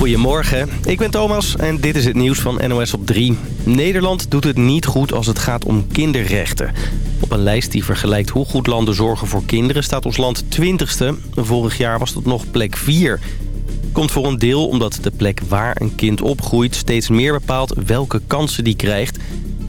Goedemorgen, ik ben Thomas en dit is het nieuws van NOS op 3. Nederland doet het niet goed als het gaat om kinderrechten. Op een lijst die vergelijkt hoe goed landen zorgen voor kinderen staat ons land 20ste. Vorig jaar was dat nog plek 4. Komt voor een deel omdat de plek waar een kind opgroeit steeds meer bepaalt welke kansen die krijgt...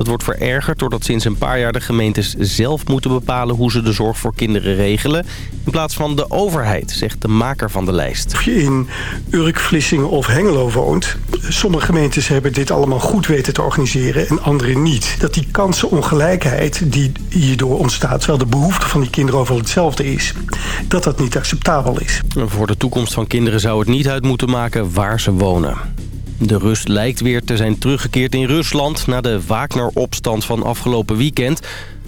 Dat wordt verergerd doordat sinds een paar jaar de gemeentes zelf moeten bepalen hoe ze de zorg voor kinderen regelen. In plaats van de overheid, zegt de maker van de lijst. Of je in Urk, Vlissingen of Hengelo woont. Sommige gemeentes hebben dit allemaal goed weten te organiseren en andere niet. Dat die kansenongelijkheid die hierdoor ontstaat, terwijl de behoefte van die kinderen overal hetzelfde is, dat dat niet acceptabel is. Voor de toekomst van kinderen zou het niet uit moeten maken waar ze wonen. De rust lijkt weer te zijn teruggekeerd in Rusland... na de Wagner-opstand van afgelopen weekend.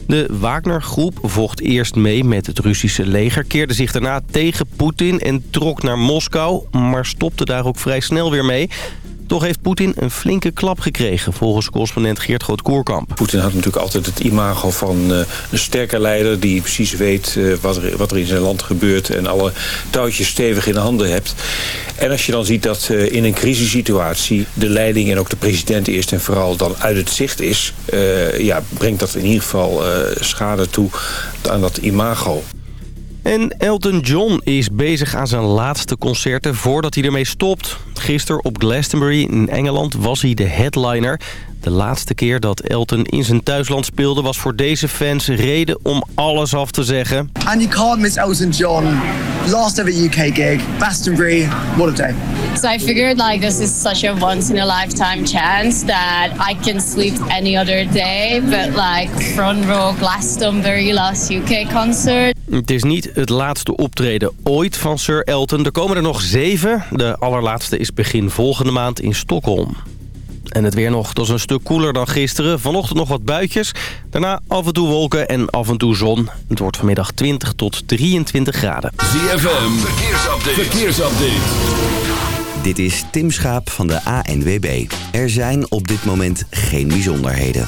De Wagner-groep vocht eerst mee met het Russische leger... keerde zich daarna tegen Poetin en trok naar Moskou... maar stopte daar ook vrij snel weer mee... Toch heeft Poetin een flinke klap gekregen, volgens correspondent Geert Groot-Koerkamp. Poetin had natuurlijk altijd het imago van uh, een sterke leider... die precies weet uh, wat, er, in zijn land gebeurt... en alle touwtjes stevig in de handen hebt. En als je dan ziet dat uh, in een crisissituatie... de leiding en ook de president eerst en vooral dan uit het zicht is... ja, brengt dat in ieder geval schade toe aan dat imago. En Elton John is bezig aan zijn laatste concerten voordat hij ermee stopt. Gisteren op Glastonbury in Engeland was hij de headliner. De laatste keer dat Elton in zijn thuisland speelde was voor deze fans reden om alles af te zeggen. And you can't miss Elton John. Last ever UK gig, Glastonbury, what a day. So I figured like this is such a once in a lifetime chance that I can sleep any other day. But like front row Glastonbury last UK concert. Het is niet het laatste optreden ooit van Sir Elton. Er komen er nog zeven. De allerlaatste is begin volgende maand in Stockholm. En het weer nog, dat is een stuk koeler dan gisteren. Vanochtend nog wat buitjes. Daarna af en toe wolken en af en toe zon. Het wordt vanmiddag 20 tot 23 graden. ZFM, verkeersupdate. verkeersupdate. Dit is Tim Schaap van de ANWB. Er zijn op dit moment geen bijzonderheden.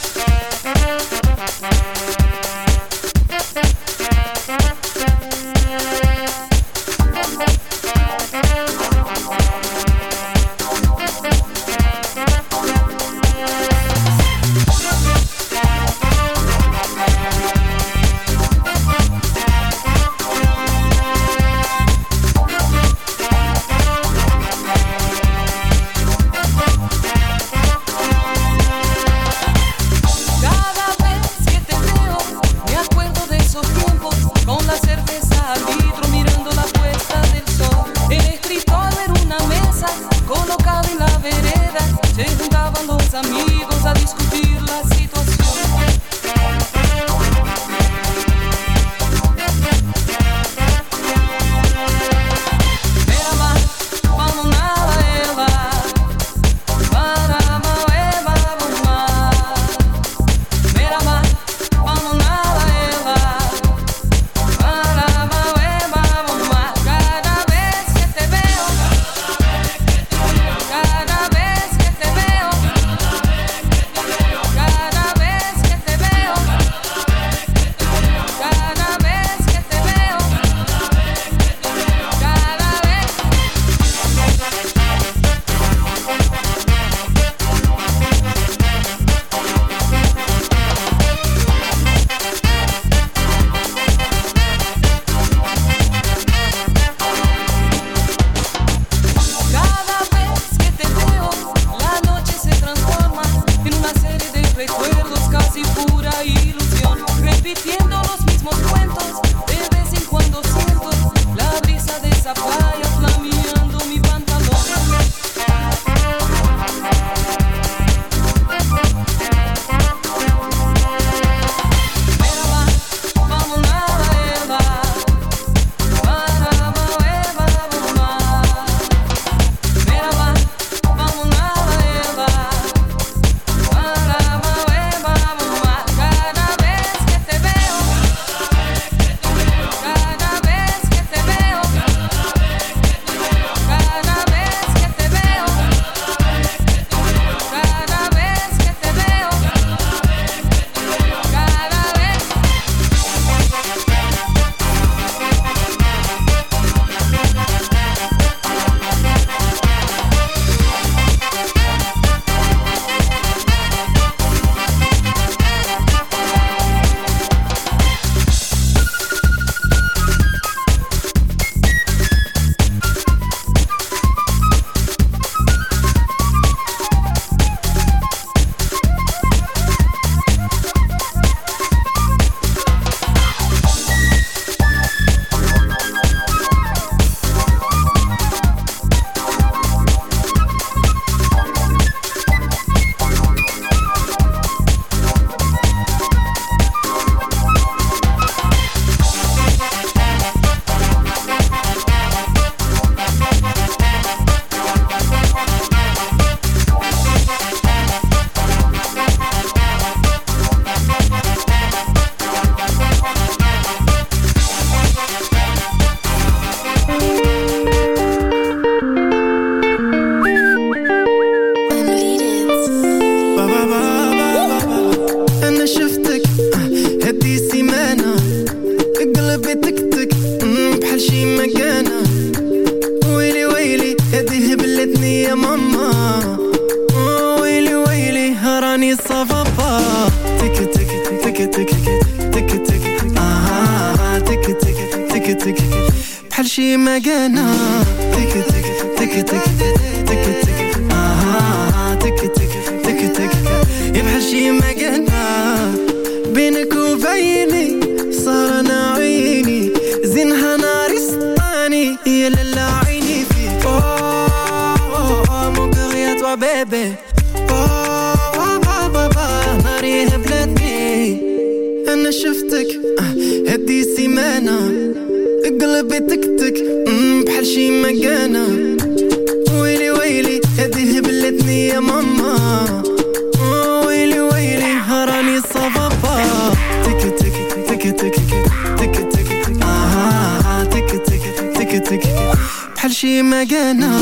بحال شي مكانة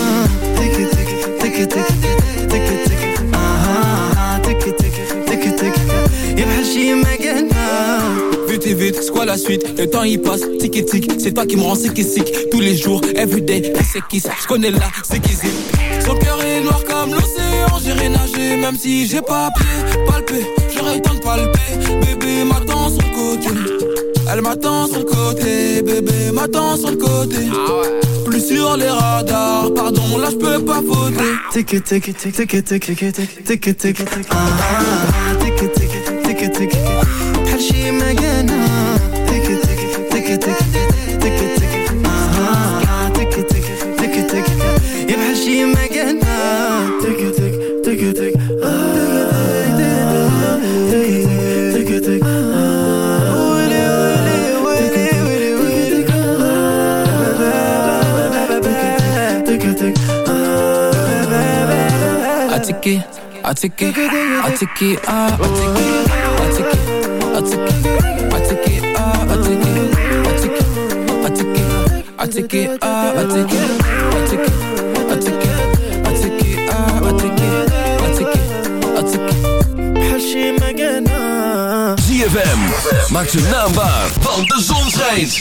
تك تك تك تك تك تك آه تك تك تك تك يا بحال شي مكانة Vite et vite, c'est quoi la suite Le temps il passe, tic et tic C'est toi qui me rend sick et sick Tous les jours, everyday, qui c'est qui Je connais là, c'est qui c'est Son cœur est noir comme l'océan J'irai nager même si j'ai pas pied Palper, j'aurais le temps de palper Bébé m'attend sur le côté Elle m'attend sur le côté Bébé m'attend sur le côté Plus sur les radars Pardon, là je peux pas faute Tic tic tic tic tic tic tic tic tic Ah tic tic I take it, I take it, ah, I take it, I take it, I take it, I take it, ah, I take it, I take it, I take it, I take it, ah, I take it, I take it, I take it, I take it, ah, I take it, I take it, I take it. بحال شي مكانة ZFM, maak zijn naam waar, want de zon schijnt.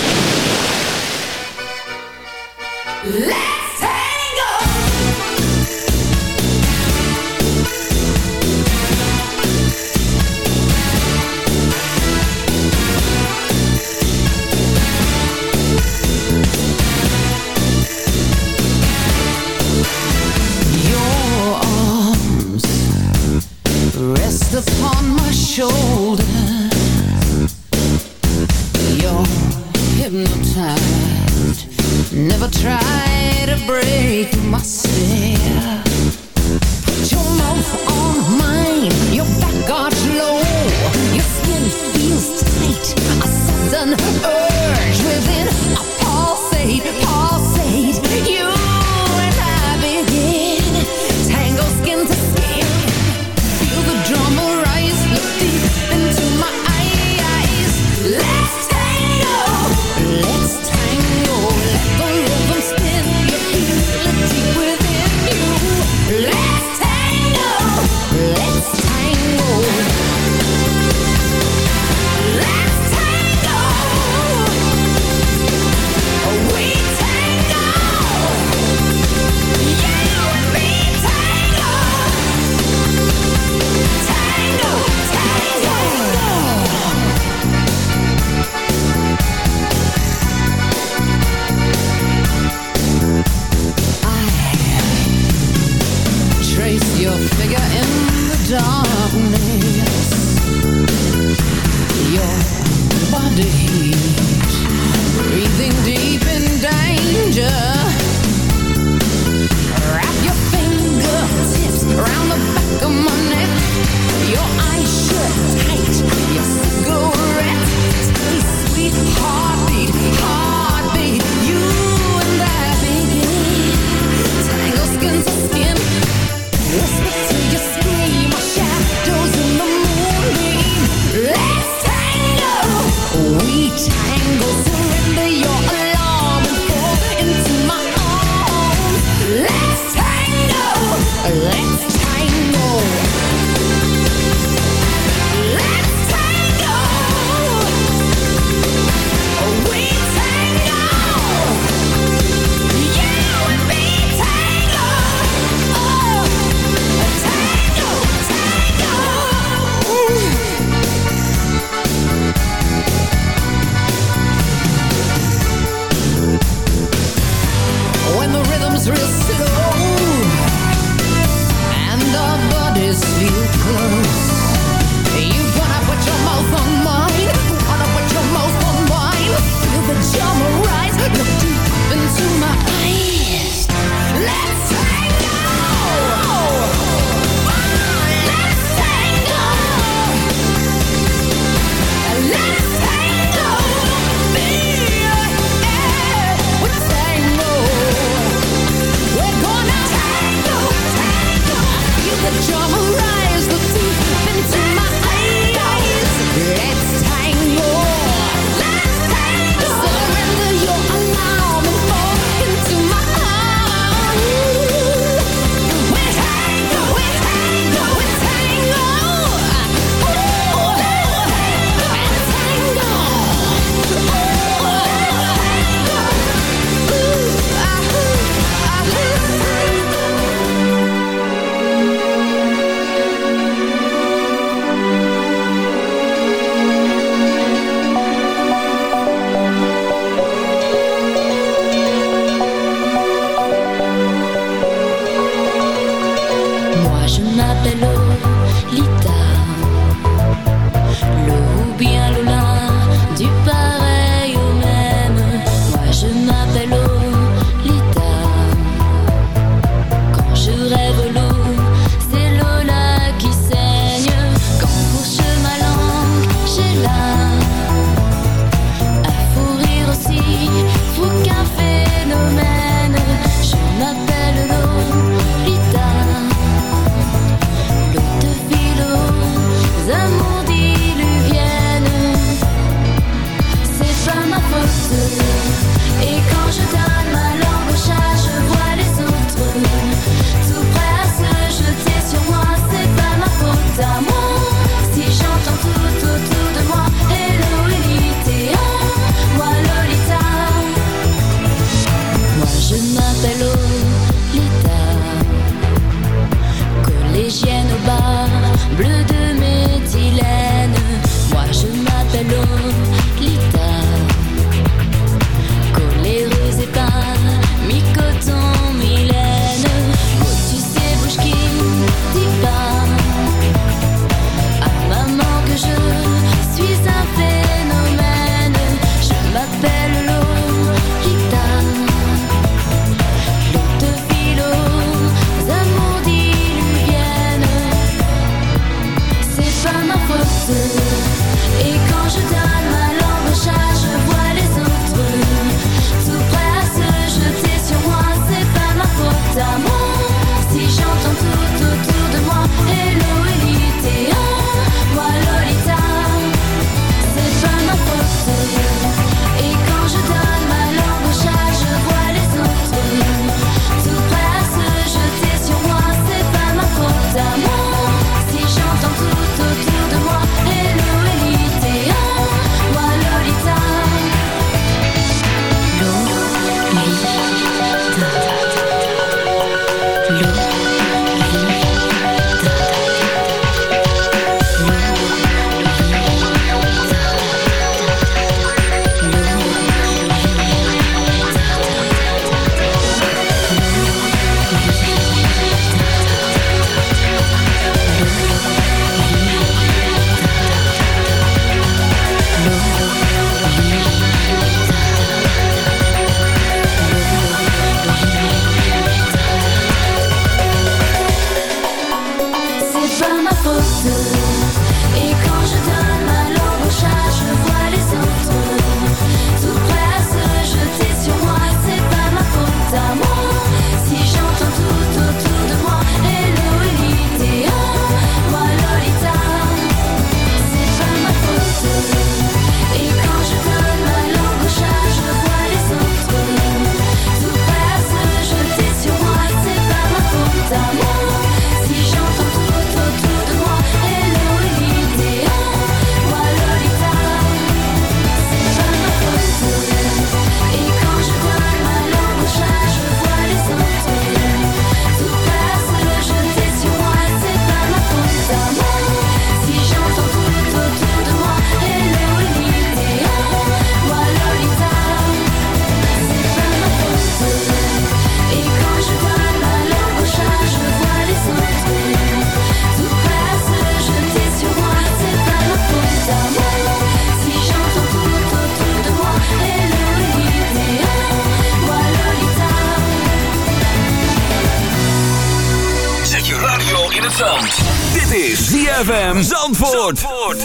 ZFM Zandvoort. Zandvoort.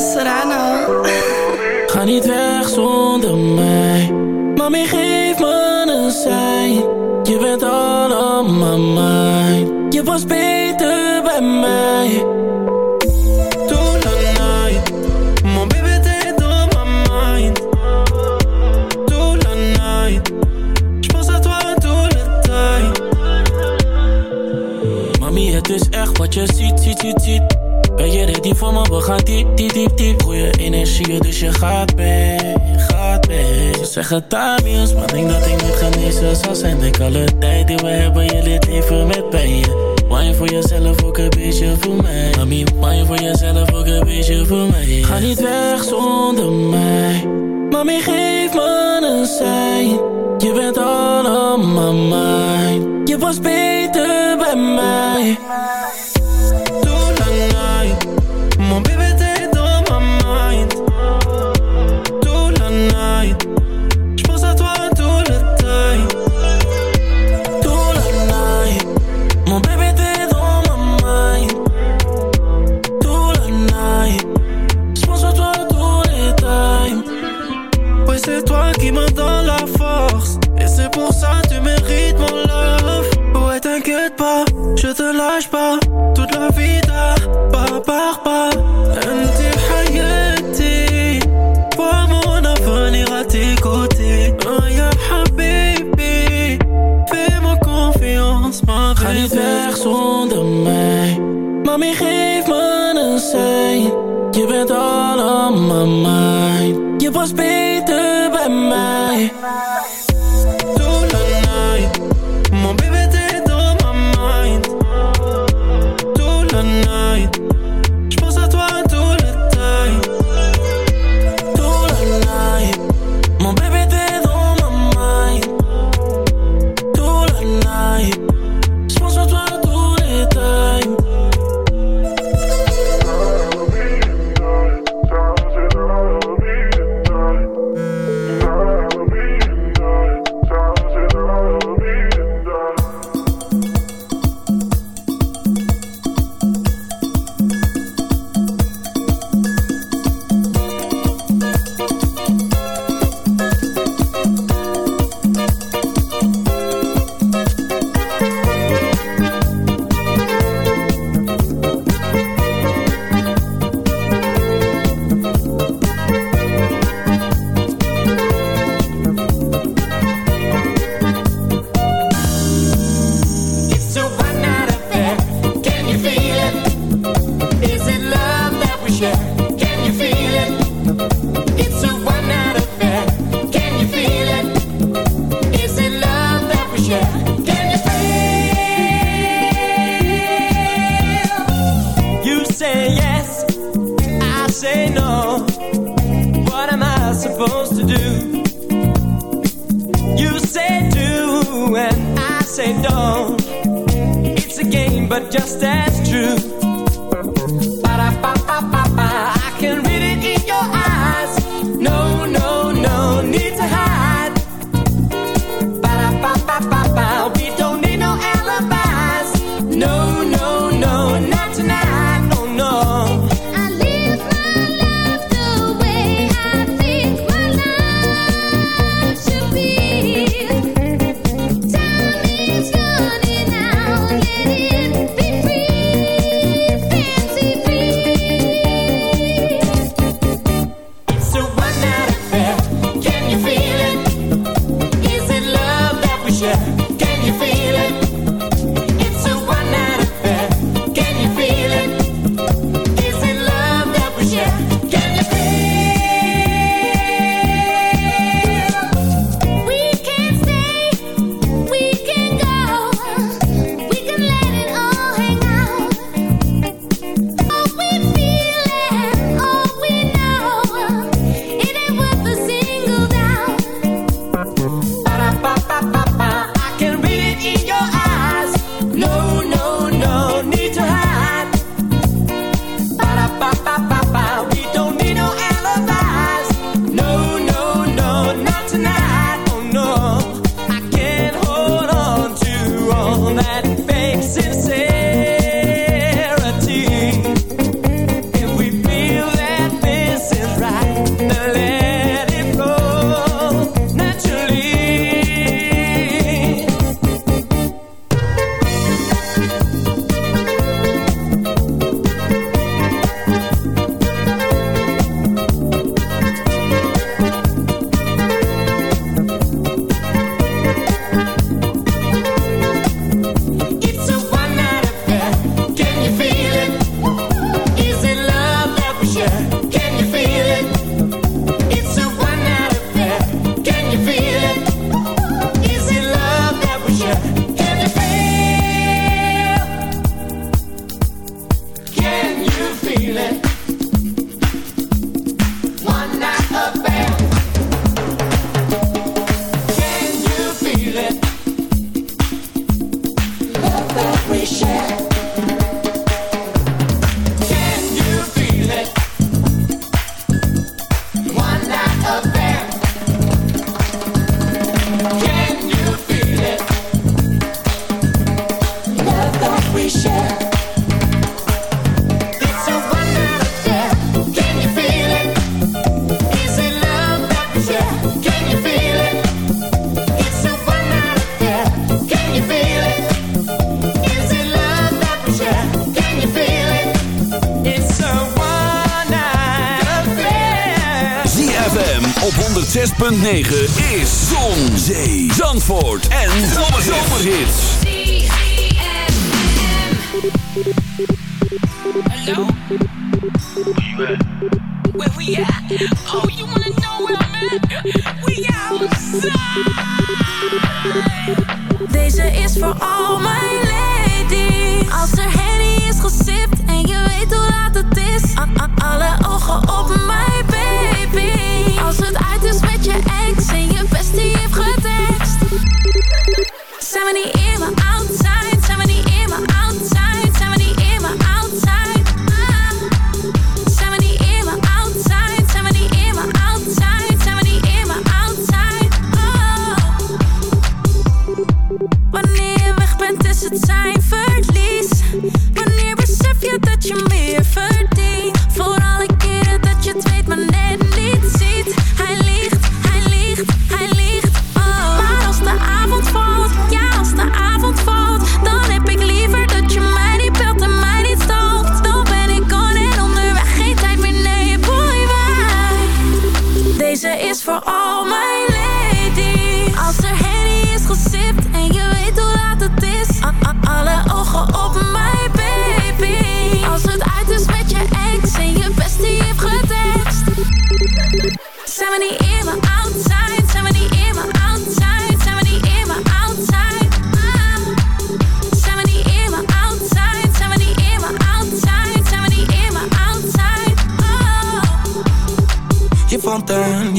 Serrano. Ga niet weg zonder mij. Mami, geef me een sein. Je bent allemaal mijn. Je was beter bij mij. Ben je ready voor me? We gaan diep, diep, diep, diep Goeie energie, dus je gaat mee, gaat mee Ze zeggen Tamius, maar denk dat ik niet genezen zal zijn. Denk alle tijd die we hebben, je leert leven met pijn Wine voor jezelf, ook een beetje voor mij. Mami, wine voor jezelf, ook een beetje voor mij. Ga niet weg zonder mij. Mami, geef me een sein Je bent allemaal mijn Je was beter bij mij c'est toi qui me donne la force. Et c'est pour ça tu mérites mon love. Ouais, t'inquiète pas, je te lâche pas. Toute la vie t'as pas par pas. Anti Hayati, vois mon avenir à tes côtés. Oh, ya habibi, fais-moi confiance, ma Ga niet weg zonder mij. Mami, geef me een sein. Je bent all on my mind. Je. just as true. Als er Henny is gesipt en je weet hoe laat het is. Alle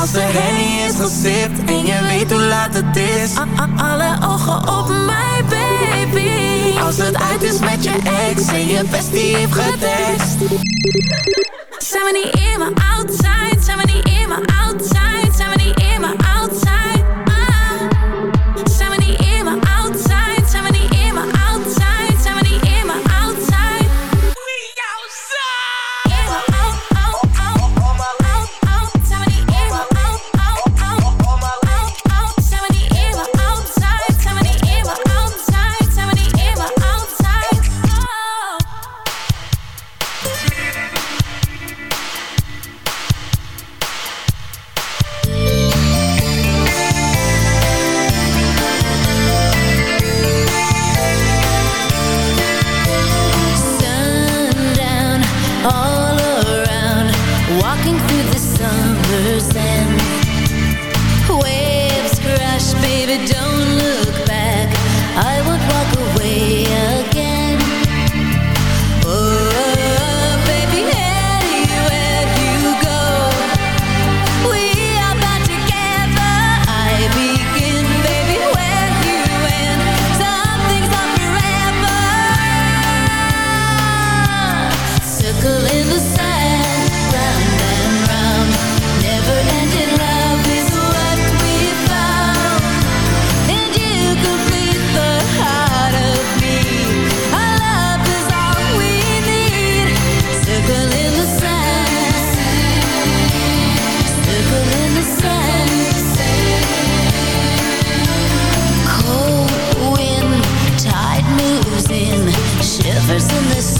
Als er heen is gesipt en je weet hoe laat het is. A Alle ogen op mij, baby. Als het uit is met je ex en je bestie heeft getest Zijn we niet in mijn outside, zijn. We niet in mijn outside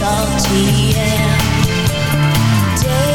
salty air. Day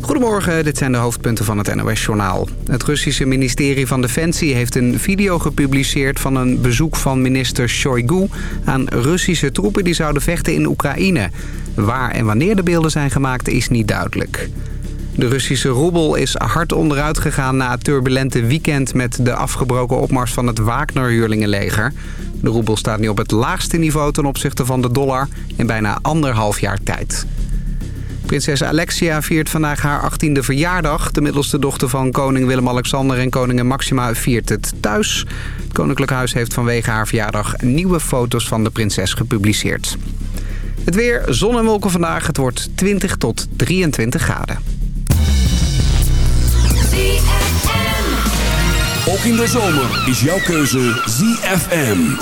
Goedemorgen, dit zijn de hoofdpunten van het NOS-journaal. Het Russische ministerie van Defensie heeft een video gepubliceerd... van een bezoek van minister Shoigu aan Russische troepen die zouden vechten in Oekraïne. Waar en wanneer de beelden zijn gemaakt is niet duidelijk. De Russische roebel is hard onderuit gegaan na het turbulente weekend... met de afgebroken opmars van het Wagner-huurlingenleger. De roebel staat nu op het laagste niveau ten opzichte van de dollar in bijna anderhalf jaar tijd. Prinses Alexia viert vandaag haar 18e verjaardag. De middelste dochter van koning Willem-Alexander en koningin Maxima viert het thuis. Het Koninklijk Huis heeft vanwege haar verjaardag nieuwe foto's van de prinses gepubliceerd. Het weer, zon en wolken vandaag. Het wordt 20 tot 23 graden. Ook in de zomer is jouw keuze ZFM.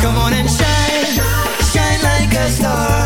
Come on and shine, shine like a star.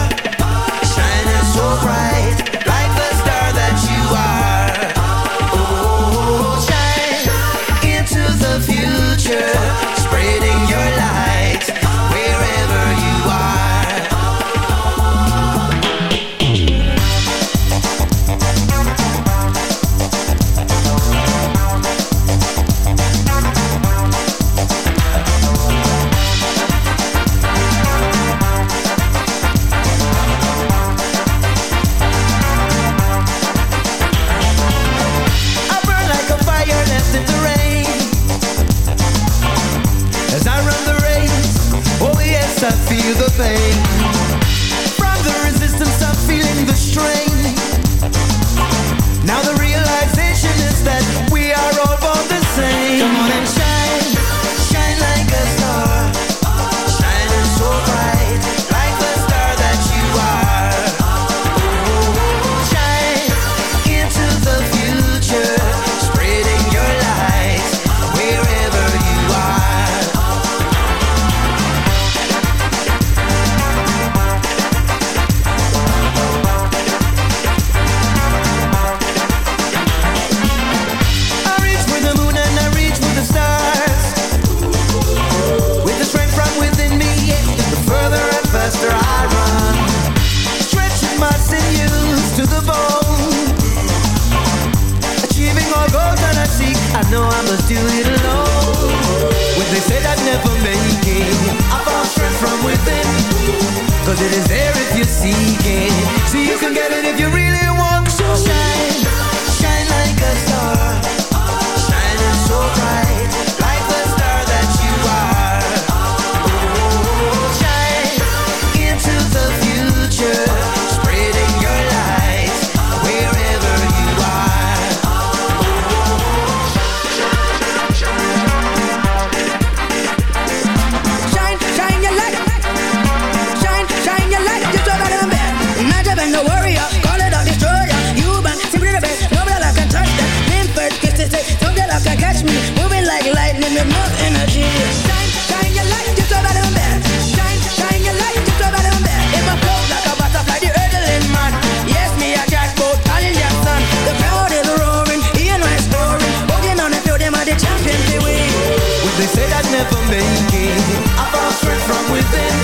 thinking I found strength from within.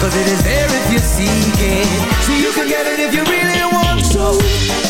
Cause it is there if you seek it. So you can get it if you really want to.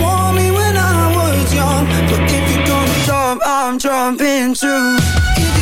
Warned me when I was young. But if you're gonna jump, I'm jumping too.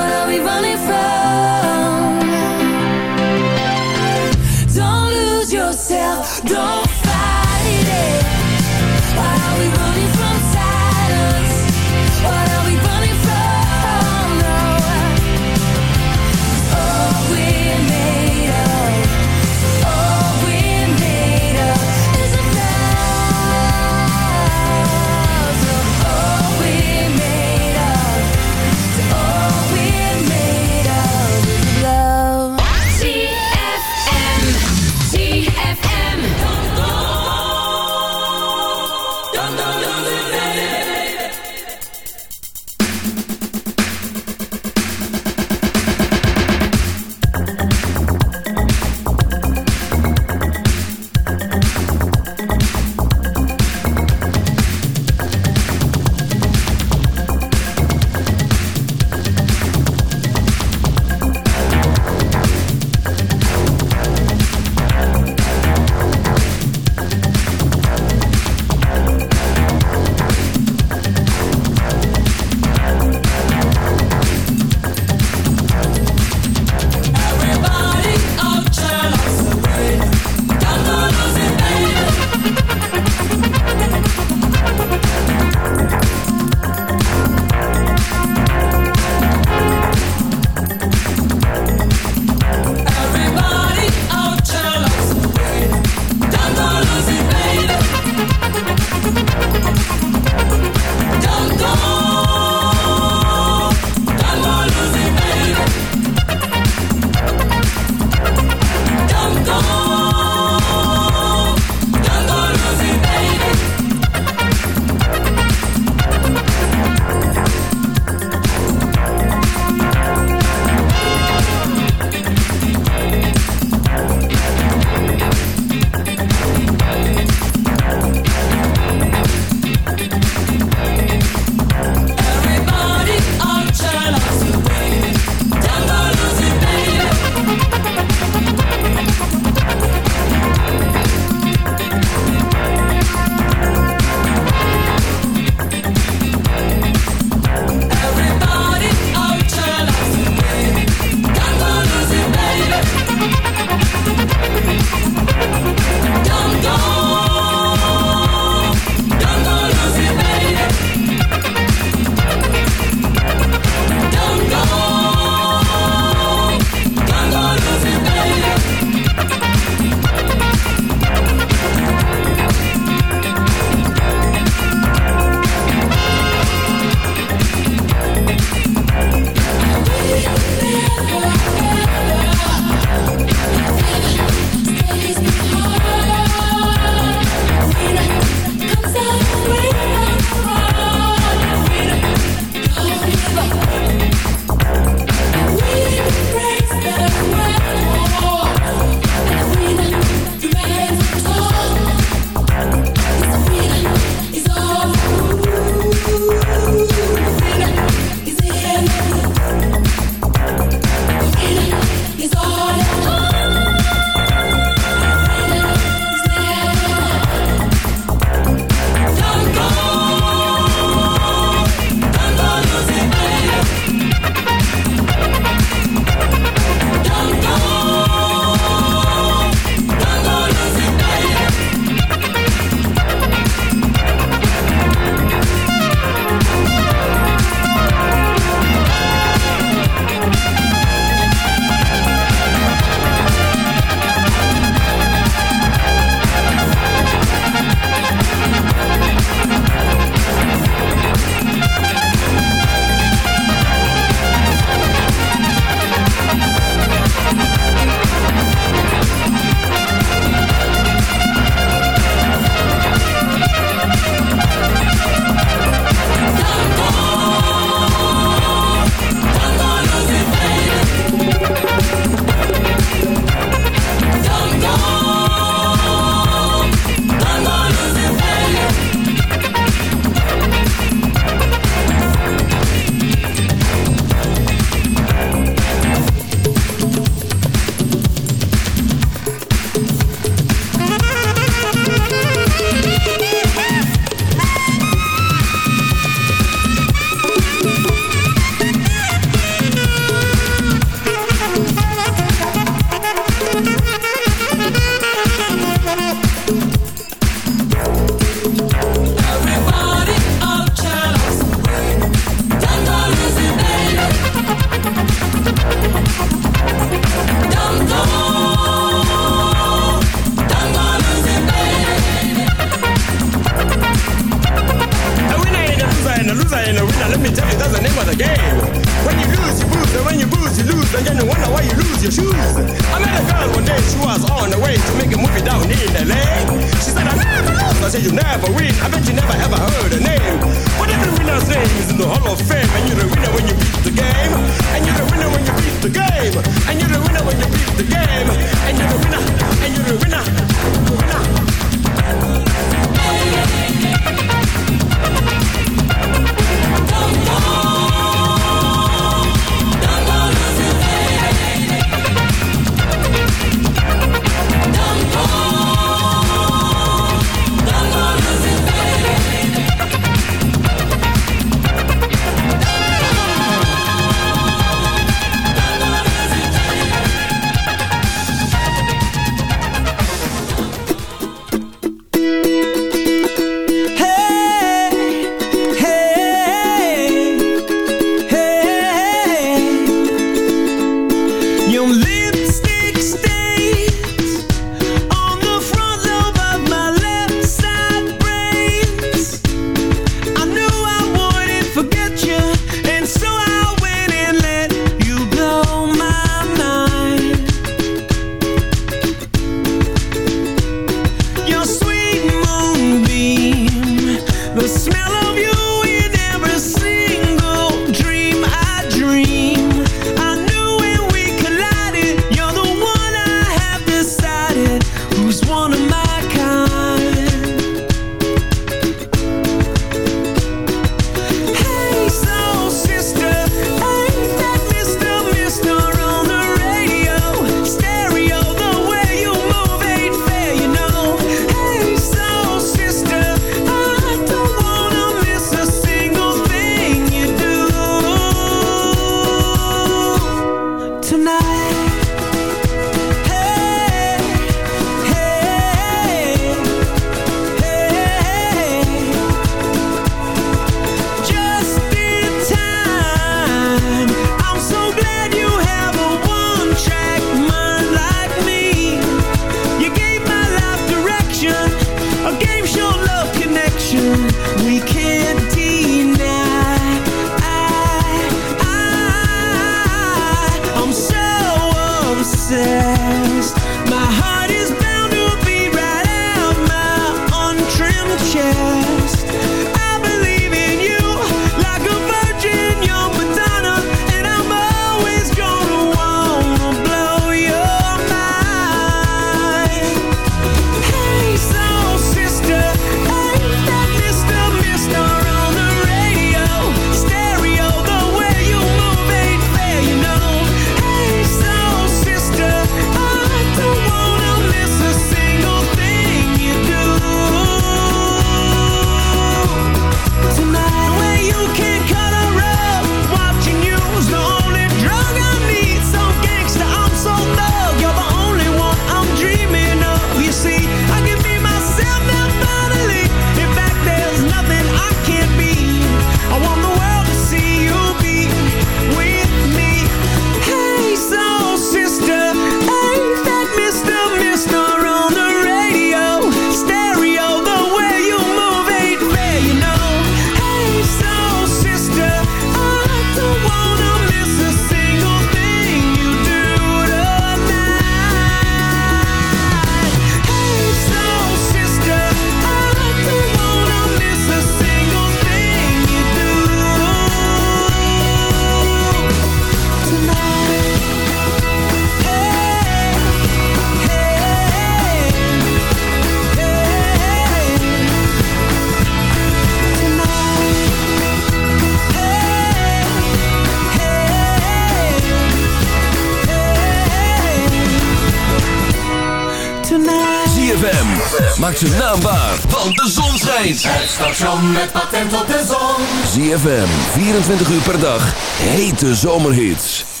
station de zon. ZFM, 24 uur per dag, hete zomerhits.